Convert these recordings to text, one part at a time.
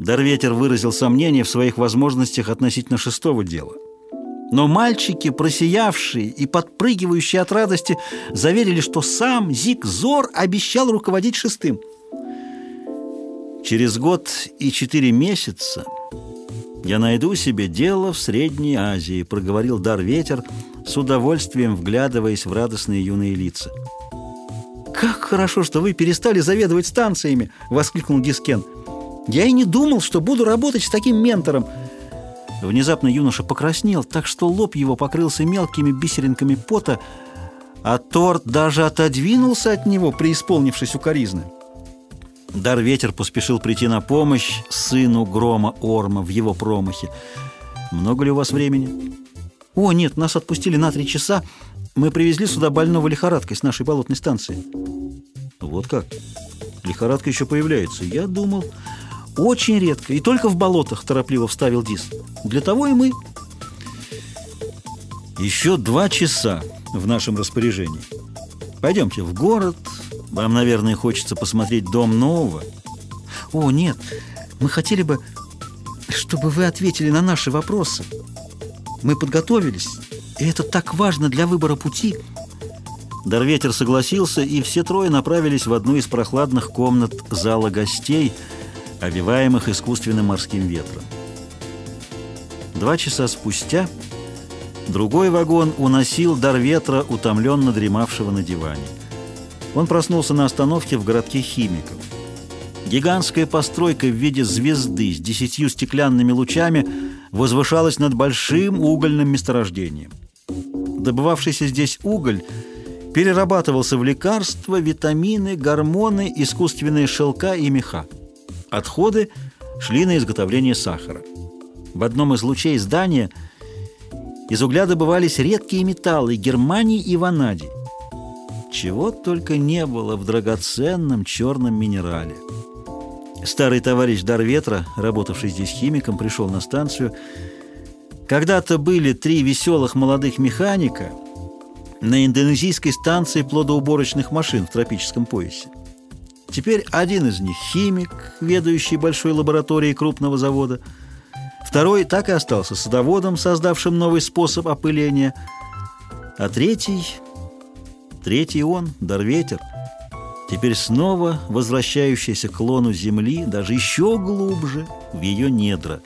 Дарветер выразил сомнение в своих возможностях относительно шестого дела. Но мальчики, просиявшие и подпрыгивающие от радости, заверили, что сам Зик Зор обещал руководить шестым. Через год и четыре месяца «Я найду себе дело в Средней Азии», — проговорил Дар Ветер, с удовольствием вглядываясь в радостные юные лица. «Как хорошо, что вы перестали заведовать станциями!» — воскликнул Дискен. «Я и не думал, что буду работать с таким ментором!» Внезапно юноша покраснел, так что лоб его покрылся мелкими бисеринками пота, а торт даже отодвинулся от него, преисполнившись укоризны. Дар Ветер поспешил прийти на помощь сыну Грома Орма в его промахе. «Много ли у вас времени?» «О, нет, нас отпустили на три часа. Мы привезли сюда больного лихорадкой с нашей болотной станции». «Вот как? Лихорадка еще появляется. Я думал...» «Очень редко, и только в болотах», — торопливо вставил Дис. «Для того и мы». «Еще два часа в нашем распоряжении. Пойдемте в город, вам, наверное, хочется посмотреть дом нового. О, нет, мы хотели бы, чтобы вы ответили на наши вопросы. Мы подготовились, и это так важно для выбора пути. Дарветер согласился, и все трое направились в одну из прохладных комнат зала гостей, овиваемых искусственным морским ветром. Два часа спустя другой вагон уносил дар ветра, утомленно дремавшего на диване. Он проснулся на остановке в городке химиков. Гигантская постройка в виде звезды с десятью стеклянными лучами возвышалась над большим угольным месторождением. Добывавшийся здесь уголь перерабатывался в лекарства, витамины, гормоны, искусственные шелка и меха. Отходы шли на изготовление сахара. В одном из лучей здания из угля добывались редкие металлы Германии и ванадий. Чего только не было в драгоценном черном минерале. Старый товарищ Дар Ветра, работавший здесь химиком, пришел на станцию. Когда-то были три веселых молодых механика на индонезийской станции плодоуборочных машин в тропическом поясе. Теперь один из них – химик, ведающий большой лабораторией крупного завода. Второй так и остался садоводом, создавшим новый способ опыления. А третий – Третий он, Дарветер, теперь снова возвращающийся к лону земли, даже еще глубже, в ее недра.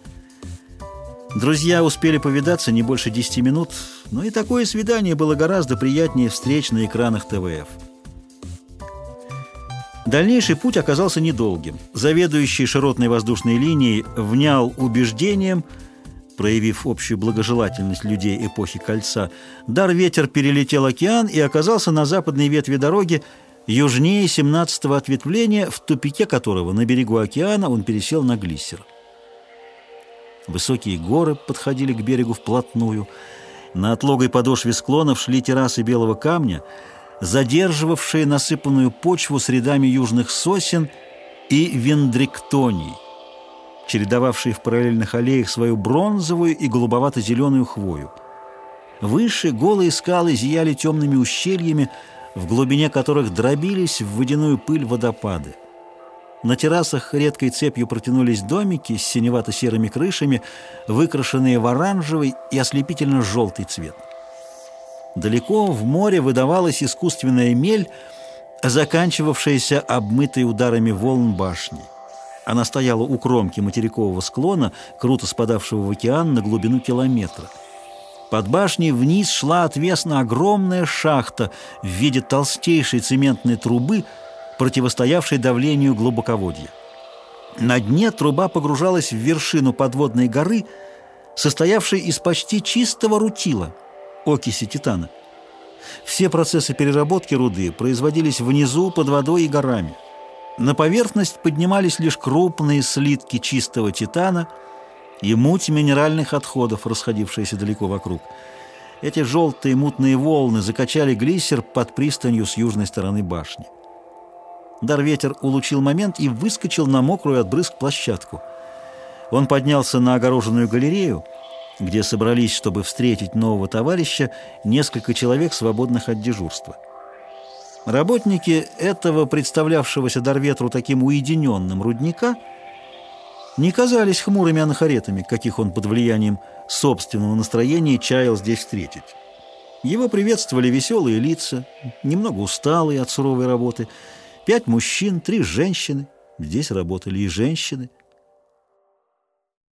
Друзья успели повидаться не больше десяти минут, но и такое свидание было гораздо приятнее встреч на экранах ТВФ. Дальнейший путь оказался недолгим. Заведующий широтной воздушной линией внял убеждением – проявив общую благожелательность людей эпохи Кольца, дар ветер перелетел океан и оказался на западной ветви дороги, южнее 17-го ответвления, в тупике которого на берегу океана он пересел на глиссер. Высокие горы подходили к берегу вплотную. На отлогой подошве склонов шли террасы белого камня, задерживавшие насыпанную почву с рядами южных сосен и вендректоний чередовавшие в параллельных аллеях свою бронзовую и голубовато-зеленую хвою. Выше голые скалы зияли темными ущельями, в глубине которых дробились в водяную пыль водопады. На террасах редкой цепью протянулись домики с синевато-серыми крышами, выкрашенные в оранжевый и ослепительно-желтый цвет. Далеко в море выдавалась искусственная мель, заканчивавшаяся обмытой ударами волн башни. Она стояла у кромки материкового склона, круто спадавшего в океан на глубину километра. Под башней вниз шла отвесно огромная шахта в виде толстейшей цементной трубы, противостоявшей давлению глубоководья. На дне труба погружалась в вершину подводной горы, состоявшей из почти чистого рутила, окиси титана. Все процессы переработки руды производились внизу, под водой и горами. На поверхность поднимались лишь крупные слитки чистого титана и муть минеральных отходов, расходившиеся далеко вокруг. Эти желтые мутные волны закачали глиссер под пристанью с южной стороны башни. Дарветер улучил момент и выскочил на мокрую от брызг площадку. Он поднялся на огороженную галерею, где собрались, чтобы встретить нового товарища, несколько человек, свободных от дежурства. Работники этого, представлявшегося Дарветру таким уединенным рудника, не казались хмурыми анахаретами, каких он под влиянием собственного настроения чаял здесь встретить. Его приветствовали веселые лица, немного усталые от суровой работы, пять мужчин, три женщины. Здесь работали и женщины –